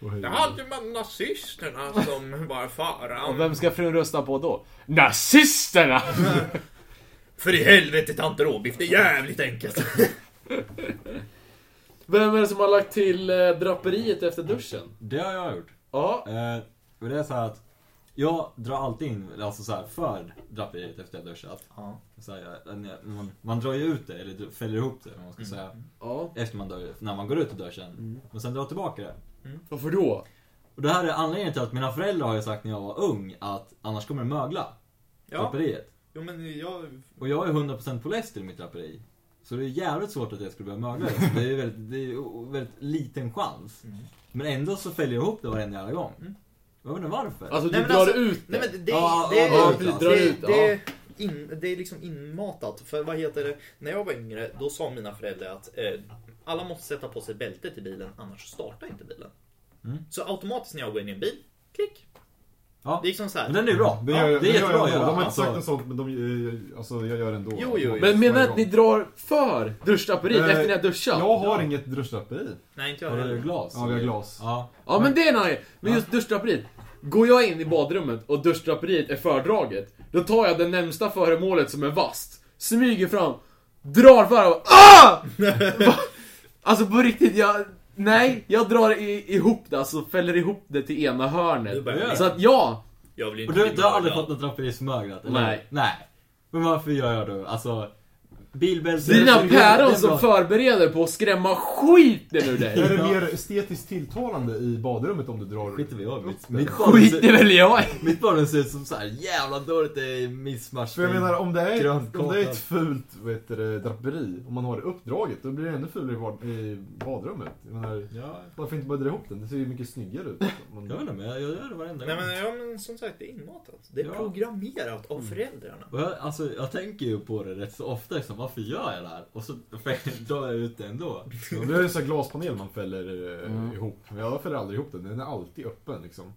Och. Då hade man nazisterna som var Och faran. vem ska frun rösta på då? Nazisterna! För i helvete tant råbiff, det är jävligt enkelt. Vem är det som har lagt till eh, draperiet efter duschen? Det har jag gjort. Ja. Eh, och det är så här att jag drar alltid in, alltså så här, för draperiet efter jag duschat. Ja. Så här, man, man drar ju ut det, eller fäller ihop det, man ska Mm. säga. Ja. Efter man dör, när man går ut ur duschen. Och sen drar tillbaka det. Varför då? Och det här är anledningen till att mina föräldrar har ju sagt när jag var ung att annars kommer det mögla. Ja, Draperiet. jo men jag... Och jag är 100% polyester i mitt draperi. Så det är jävligt svårt att jag skulle börja mögla det. Är väldigt, det är väldigt liten chans. Mm. Men ändå så fäller jag ihop det varenda jävla gång. Mm. Jag inte varför. Alltså du Nej, drar alltså- ut Nej det. men det, Ja, det, ja, det, precis, det, drar det, ut, det, in, det är liksom inmatat. För vad heter det? När jag var yngre, då sa mina föräldrar att eh, alla måste sätta på sig bältet i bilen, annars startar inte bilen. Mm. Så automatiskt när jag går in i en bil, klick. Ja. Det är liksom så här. Men den är bra. Det ja, det är jättebra jag att göra. De har inte Alltså, sagt något sånt, men de, eh, alltså, jag gör det ändå. Jo, jo, jo. Men menar att ni drar för duschdraperiet Eh, efter ni har duschat? Jag har Ja. inget duschdraperi. Nej, inte jag Har du heller. glas? Ja, vi har glas. Ja. Ja men det är nice. Men just duschdraperiet. Går jag in i badrummet och duschdraperiet är fördraget, då tar jag det närmsta föremålet som är vasst, smyger fram, drar för och ah! Alltså på riktigt, jag... Nej, jag drar i, ihop det, alltså fäller ihop det till ena hörnet. Så att ja, Jag vill ju Och inte du, du har aldrig fått något raperismöglat? eller? Nej. Nej. Men varför gör jag då? Alltså... Bilbälte... Dina det är päron som förbereder på att skrämma skiten ur dig. Är det mer estetiskt tilltalande i badrummet om du drar Skiter vi i. Mitt, upp mitt, det? barn Skit ser- är väl jag i. mitt barn ser ut som så här jävla dåligt i missmatch. För jag menar om det är, om det är ett fult vad heter det, draperi, om man har det uppdraget, då blir det ännu fulare i, bad, i badrummet. Jag menar, Ja, varför inte bara dra ihop den? Det ser ju mycket snyggare ut. Man, jag vet inte, men jag, jag gör det varenda Nej gång. men, ja, men som sagt, det är inmatat. Det är Ja. programmerat av föräldrarna. Och jag, alltså, jag tänker ju på det rätt så ofta, liksom, varför gör jag det här? Och så drar jag ut det ändå. Ja, det är en sån här glaspanel man fäller eh, Mm. ihop. Jag fäller aldrig ihop den, den är alltid öppen liksom.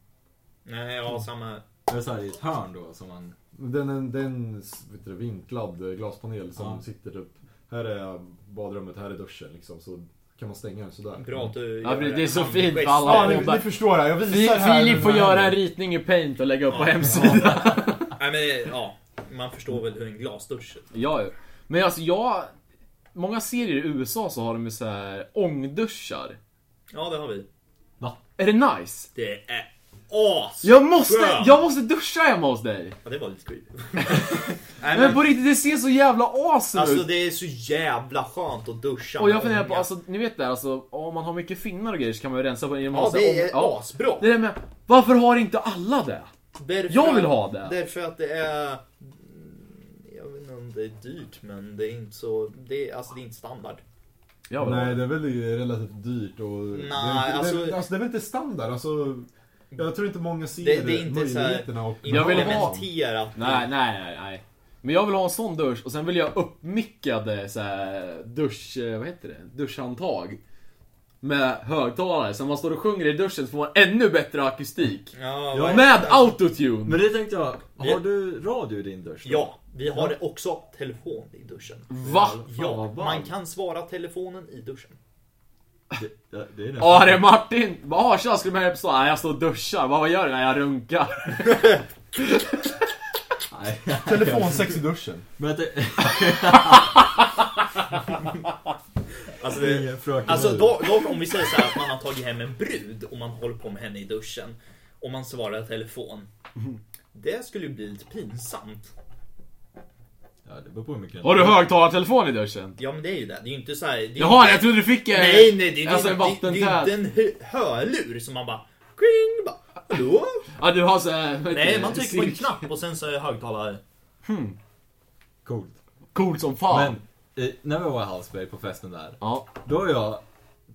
Nej, ja, samma. Det är så här i ett hörn då, som man... Den är en, du, vinklad eh, glaspanel som Ja. sitter typ, här är badrummet, här är duschen liksom. Så kan man stänga den sådär. Bra att du Ja, det är så fint för alla. Ja, ni, ni förstår det. Jag visar Fi- här Filip får här göra en ritning i paint och lägga upp på Ja. hemsidan. Nej men, ja. Man förstår väl hur en glasdusch ser ut. Ja, ja. Men alltså jag... Många serier i USA så har de ju så här ångduschar. Ja, det har vi. Är det nice? Det är as! Jag måste, jag måste duscha hemma hos dig. Ja, det var lite creepy. Nej, Men på riktigt, det ser så jävla awesome alltså ut. det är så jävla skönt att duscha Och jag funderar på, alltså ni vet det, alltså om man har mycket finnar och grejer så kan man ju rensa på genom Ja, massa det är ja. asbra. Det där med, varför har inte alla det? Därför Jag vill ha det. Därför att det är... mm, Jag vet inte om det är dyrt, men det är inte så... Det är, alltså det är inte standard. Ha Nej, det. är väl relativt dyrt och... det, är alltså- det, alltså, det är väl inte standard, alltså... Jag tror inte många ser Det- det är inte möjligheterna och... Jag vill ha-. Nej, nej, nej, nej. Men jag vill ha en sån dusch och sen vill jag uppmickade så här, dusch, eh, vad heter det? Duschhandtag. Med högtalare, så när man står och sjunger i duschen så får man ännu bättre akustik. Ja, Ja, Med autotune! Men det tänkte jag, har du radio i din dusch? då? Ja, vi har det också telefon i duschen. Va? Ja, man kan svara telefonen i duschen. Det, det, det är Ja, det är Martin! Bara, tja, ska du med upp så? Nej, jag står och duschar. Vad gör du? Nej, jag runkar. Telefonsex i duschen. Men att det... Alltså, det, alltså då, då, om vi säger så här att man har tagit hem en brud och man håller på med henne i duschen och man svarar i telefon. Det skulle ju bli lite pinsamt. Ja, det beror på hur mycket... Har du högtalartelefon i duschen? Ja men det är ju det. Det är ju inte så här. Det är Jaha, inte, jag trodde du fick eh, Nej nej, det är, alltså det, en det, det är ju inte en hö, hörlur som man bara Kring, bara, Hallå? Ja, du har så här, Nej, man trycker på en knapp och sen så är högtalare. Coolt. Coolt som fan. Men, när vi var i Hallsberg på festen där, Ja. då har jag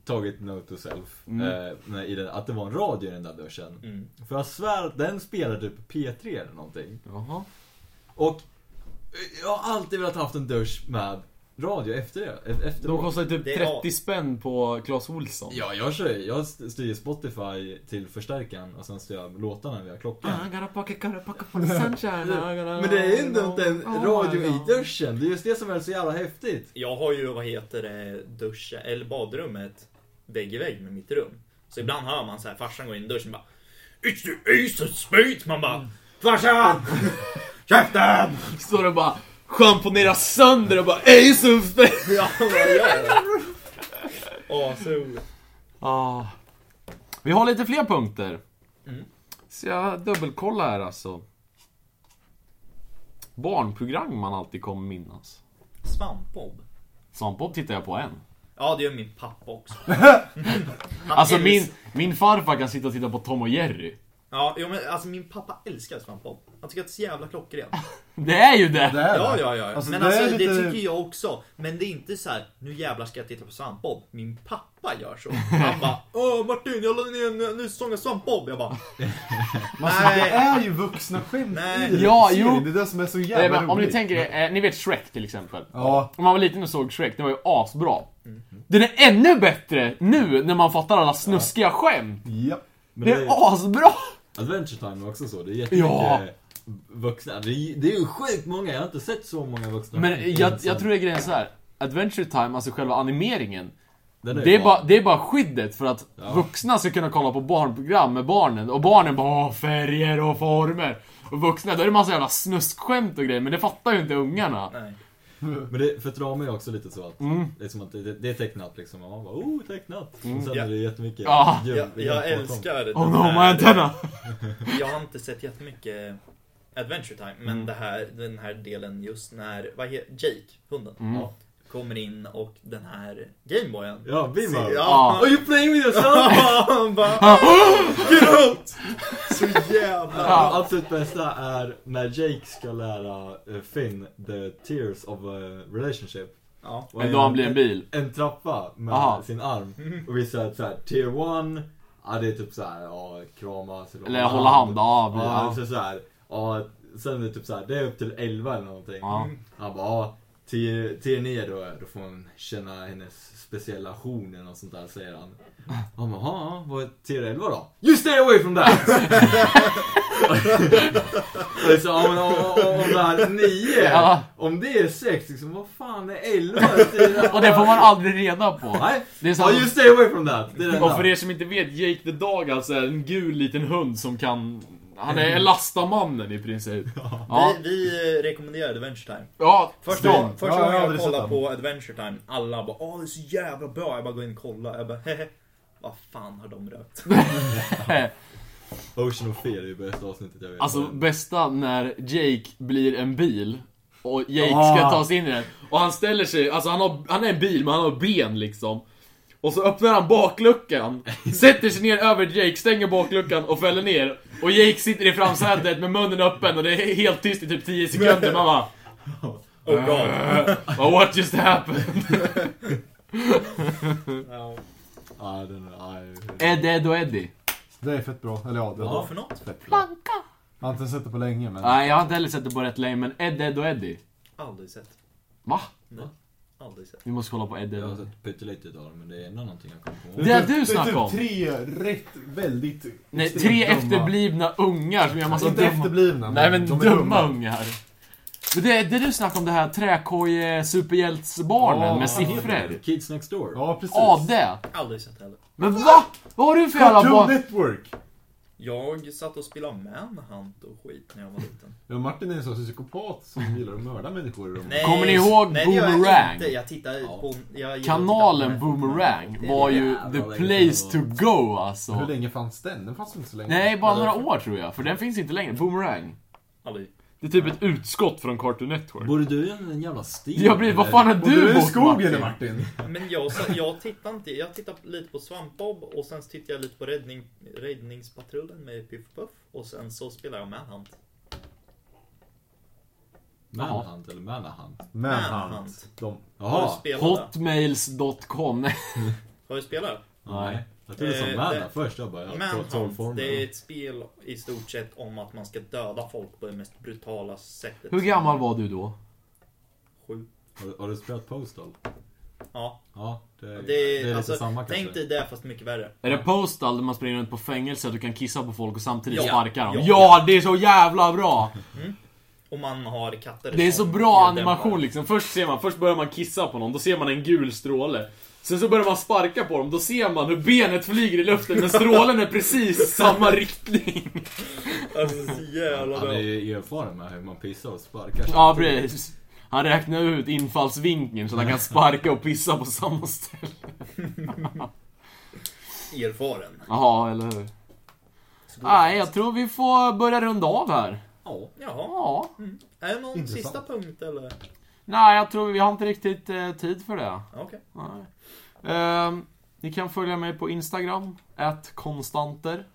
tagit note to self, Mm. eh, i den, att det var en radio i den där duschen. Mm. För jag svär att den spelar typ P3 eller någonting. Jaha. Och eh, jag har alltid velat haft en dusch med radio efter det. e- Efter De kostar typ Det är- 30 spänn på Clas Ohlson. Ja, jag kör. Jag styr Spotify till förstärkaren och sen styr jag låtarna via klockan. Men det är ju inte en Oh radio i duschen. Det är just det som är så jävla häftigt. Jag har ju, vad heter det, duschen, eller badrummet vägg i vägg med mitt rum. Så ibland hör man så här, farsan går in i duschen och bara It's the ace of spades! Man bara Farsan! Käften! Står och bara schamponerar sönder och bara of Spades. Ja, vad gör. Ah. Vi har lite fler punkter. Mm. Så jag dubbelkollar här alltså. Barnprogram man alltid kommer minnas. Svampbob. Svampbob tittar jag på än. Ja, det gör min pappa också. Han Alltså älsk- min, min farfar kan sitta och titta på Tom och Jerry. Ja, jo, men alltså min pappa älskar Svampbob. Han tycker att det är så jävla klockrent. Det är ju det! Det är Ja, det. ja, ja. Alltså, men det alltså är lite- det tycker jag också. Men det är inte så här, nu jävlar ska jag titta på Svampbob. Min pappa gör så. Han bara, Åh Martin, jag laddade ner en ny säsong av Svampbob. Jag bara, Alltså, Nej. det är ju vuxna skämt Nej. i den Ja, serien. jo. Det är det som är så Nej, jävla men om ni roligt. tänker, eh, ni vet Shrek till exempel. Ja. Om man var liten och såg Shrek, det var ju asbra. Den är ännu bättre nu när man fattar alla snuskiga skämt. Ja. Men Det är asbra! Adventure Time är också så. Det är jättemycket Ja. vuxna. Det är, det är ju sjukt många. Jag har inte sett så många vuxna. Men jag, jag tror det är grejen så här. Adventure Time, alltså själva animeringen. Den Det är, bara, det är bara skyddet för att Ja. vuxna ska kunna kolla på barnprogram med barnen. Och barnen bara "Åh, färger och former. Och vuxna, då är det massa jävla snuskskämt och grejer, men det fattar ju inte ungarna. nej. Men det, för Trama är också lite så att Mm. det är som att det, det är tecknat liksom. Och man bara oh, tecknat. Mm. Och sen Ja. är det jättemycket Ja. ljud- Jag, jag bakom. älskar Oh no, my antenna! Jag har inte sett jättemycket Adventure Time, men Mm. det här, den här delen just när, vad heter Jake, hunden, Mm. ja, kommer in och den här Gameboyen. Ja, Beamer. Ja. Are you playing with your son? Han bara Get out! Så jävla Ja, absolut bästa är när Jake ska lära eh, Finn the tears of a relationship. Ja. Och Men då han blir en bil. En trappa med Aha. sin arm. Och visar att såhär, tier one, ja det är typ såhär, ja kramas Eller hålla hand, ja, Ja, ja. så såhär, ja sen är det typ såhär, det är upp till 11 eller någonting. Ja. Han bara, ja, tier, tier 9 då, då får man känna hennes speciella horn eller något sånt där säger han. Han bara, ja, vad är tier 11 då? You stay away from that! så, ja, men om, om, om det här är 9, Ja. om det är 6, liksom, vad fan är 11? Och det får man aldrig reda på. Nej, Det är ja, så you stay away from that. Det är det Och för er som inte vet, Jake the Dog alltså är en gul liten hund som kan... Han är Lastamannen i princip. Ja, Vi, vi rekommenderar Adventure Time. ja Första, strong. första Ja, jag gången jag sett kollade på Adventure Time, alla bara Åh det är så jävla bra, jag bara går in och kollar. Jag bara hehe, vad fan har de rökt? Ocean of Fear är ju bästa avsnittet jag vet. Alltså bästa när Jake blir en bil och Jake Ah. ska ta sig in i den. Och han ställer sig, alltså han, har, han är en bil men han har ben liksom. Och så öppnar han bakluckan, sätter sig ner över Jake, stänger bakluckan och fäller ner. Och Jake sitter i framsätet med munnen öppen och det är helt tyst i typ 10 sekunder. Man bara Oh god. oh, What just happened? Ed, Ed och Eddie. Det är fett bra. Eller ja, det Vad för något? fett bra. Jag har inte sett det på länge men... Nej, jag har inte heller sett det på rätt länge, men Ed, Ed och Eddie. Aldrig sett. Va? Nej. Aldrig sett. Vi måste kolla på Ed, Ed jag har Eddie. sett pyttelite utav det, men det är ändå någonting jag kommer ihåg. Det är typ- du snackar Det om. typ tre rätt, väldigt... Nej, extremt tre dumma- efterblivna ungar som gör massa Inte dumma... efterblivna, Nej men de är dumma, ungar. Men det, det du snackar om det här träkoj superhjältsbarnen Ja, med siffror. Kids Next Door. Ja, precis. Ja, det. Aldrig sett heller. Men va? Vad har du för jävla Cartoon barn? Network! Jag satt och spelade Manhunt och skit när jag var liten. Ja, Martin är en sån psykopat som gillar att mörda människor. Nej, Kommer ni ihåg nej, gör jag Boomerang? inte. Jag tittar Ja. på... Jag Kanalen Boomerang var ju the place to go Hur alltså. länge fanns den? Den fanns inte så länge. Nej, bara några år tror jag. För den finns inte längre. Boomerang. Aldrig. Det är typ ett utskott från Cartoon Network. Borde du göra en jävla stil? Jag blir, vad fan har du du i skogen Martin? Martin. Men jag, jag tittar inte. Jag tittar lite på Svampbob och sen tittar jag lite på räddning, Räddningspatrullen med Piff Puff. Och sen så spelar jag Manhunt. Manhunt eller Manahunt? Manhunt. De... Jaha. Hotmails.com. Har du spelat? Nej. Jag trodde sa Eh, Mana det- först. Jag bara, Manhunt, det är ett spel i stort sett om att man ska döda folk på det mest brutala sättet. Hur gammal var du då? Sju. Har, har du spelat Postal? Ja. Ja, det, Det, det är lite alltså, samma kanske. tänk dig det fast mycket värre. Är det Postal där man springer runt på fängelse och du kan kissa på folk och samtidigt Ja. sparka dem? Ja. Ja, det är så jävla bra! Och man har katter Det är så bra animation liksom. Först ser man, först börjar man kissa på någon, då ser man en gul stråle. Sen så börjar man sparka på dem, då ser man hur benet flyger i luften men strålen är precis samma riktning. Alltså så jävla Han är ju erfaren med hur man pissar och sparkar. Ja, precis. Han räknar ut infallsvinkeln så att han kan sparka och pissa på samma ställe. Erfaren. Jaha, eller hur? Nej, jag tror vi får börja runda av här. Ja. Ja. Är det någon Intressant. sista punkt eller? Nej, jag tror vi har inte riktigt eh, tid för det. Okej. Nej. Ehm, ni kan följa mig på Instagram, konstanter.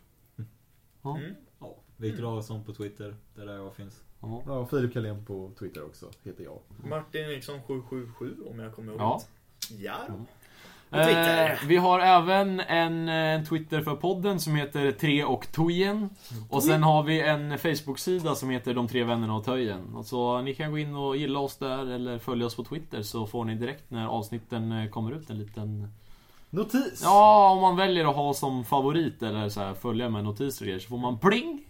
Mm. Ja, Viktor Adolfsson på Twitter. Det är där jag finns. Ja. Ja, Filip Kalén på Twitter också, heter jag. Martin Eriksson 777 om jag kommer ihåg Ja. rätt. Ja. Eh, vi har även en, en Twitter för podden som heter Tre och Tojen. Och sen har vi en Facebook-sida som heter De Tre Vännerna och Töjen. Och så ni kan gå in och gilla oss där eller följa oss på Twitter så får ni direkt när avsnitten eh, kommer ut en liten... Notis! Ja, om man väljer att ha som favorit eller så här, följa med notiser så får man pling!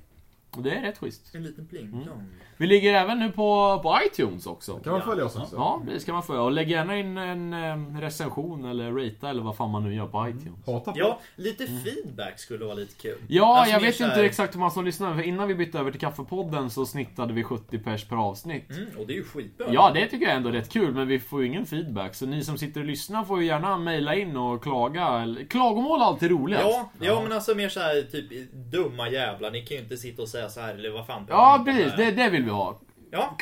Och det är rätt schysst. En liten pling plong. Vi ligger även nu på, på iTunes också. Kan man Ja. följa oss också? Ja, det ska man göra. Och lägg gärna in en recension eller ratea eller vad fan man nu gör på iTunes. Hata på. Ja, lite feedback skulle vara lite kul. Ja, Alltså, jag vet inte här- exakt hur många som lyssnar, för innan vi bytte över till Kaffepodden så snittade vi 70 pers per avsnitt. Mm, och det är ju skitbra. Ja, det tycker jag ändå är rätt kul, men vi får ju ingen feedback. Så ni som sitter och lyssnar får ju gärna mejla in och klaga. Klagomål är alltid roligast. Ja, ja, men alltså mer så här typ dumma jävlar, ni kan ju inte sitta och säga så här eller vad fan. Ja, precis. Det, det vill vi ha. Ja,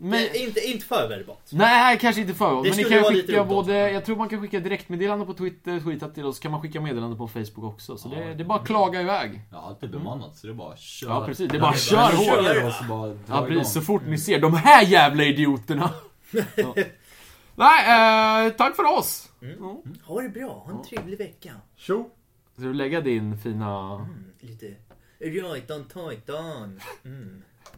Men, inte, inte för verbalt. nej, kanske inte för. Men ni kan lite skicka både... Jag tror man kan skicka direktmeddelande på Twitter, tweeta till oss, kan man skicka meddelande på Facebook också. Så det, det är bara att klaga iväg. Jag har alltid bemannat, så det är bara kör. Ja, precis. Det är bara Ja, kör hårt. Ja, precis. Så fort ni ser de här jävla idioterna. Ja. Nej, eh, tack för oss. Ha det bra, ha en trevlig vecka. Tjo! Ska du lägga din fina... Mm, lite... Rajtan tajtan. Mm.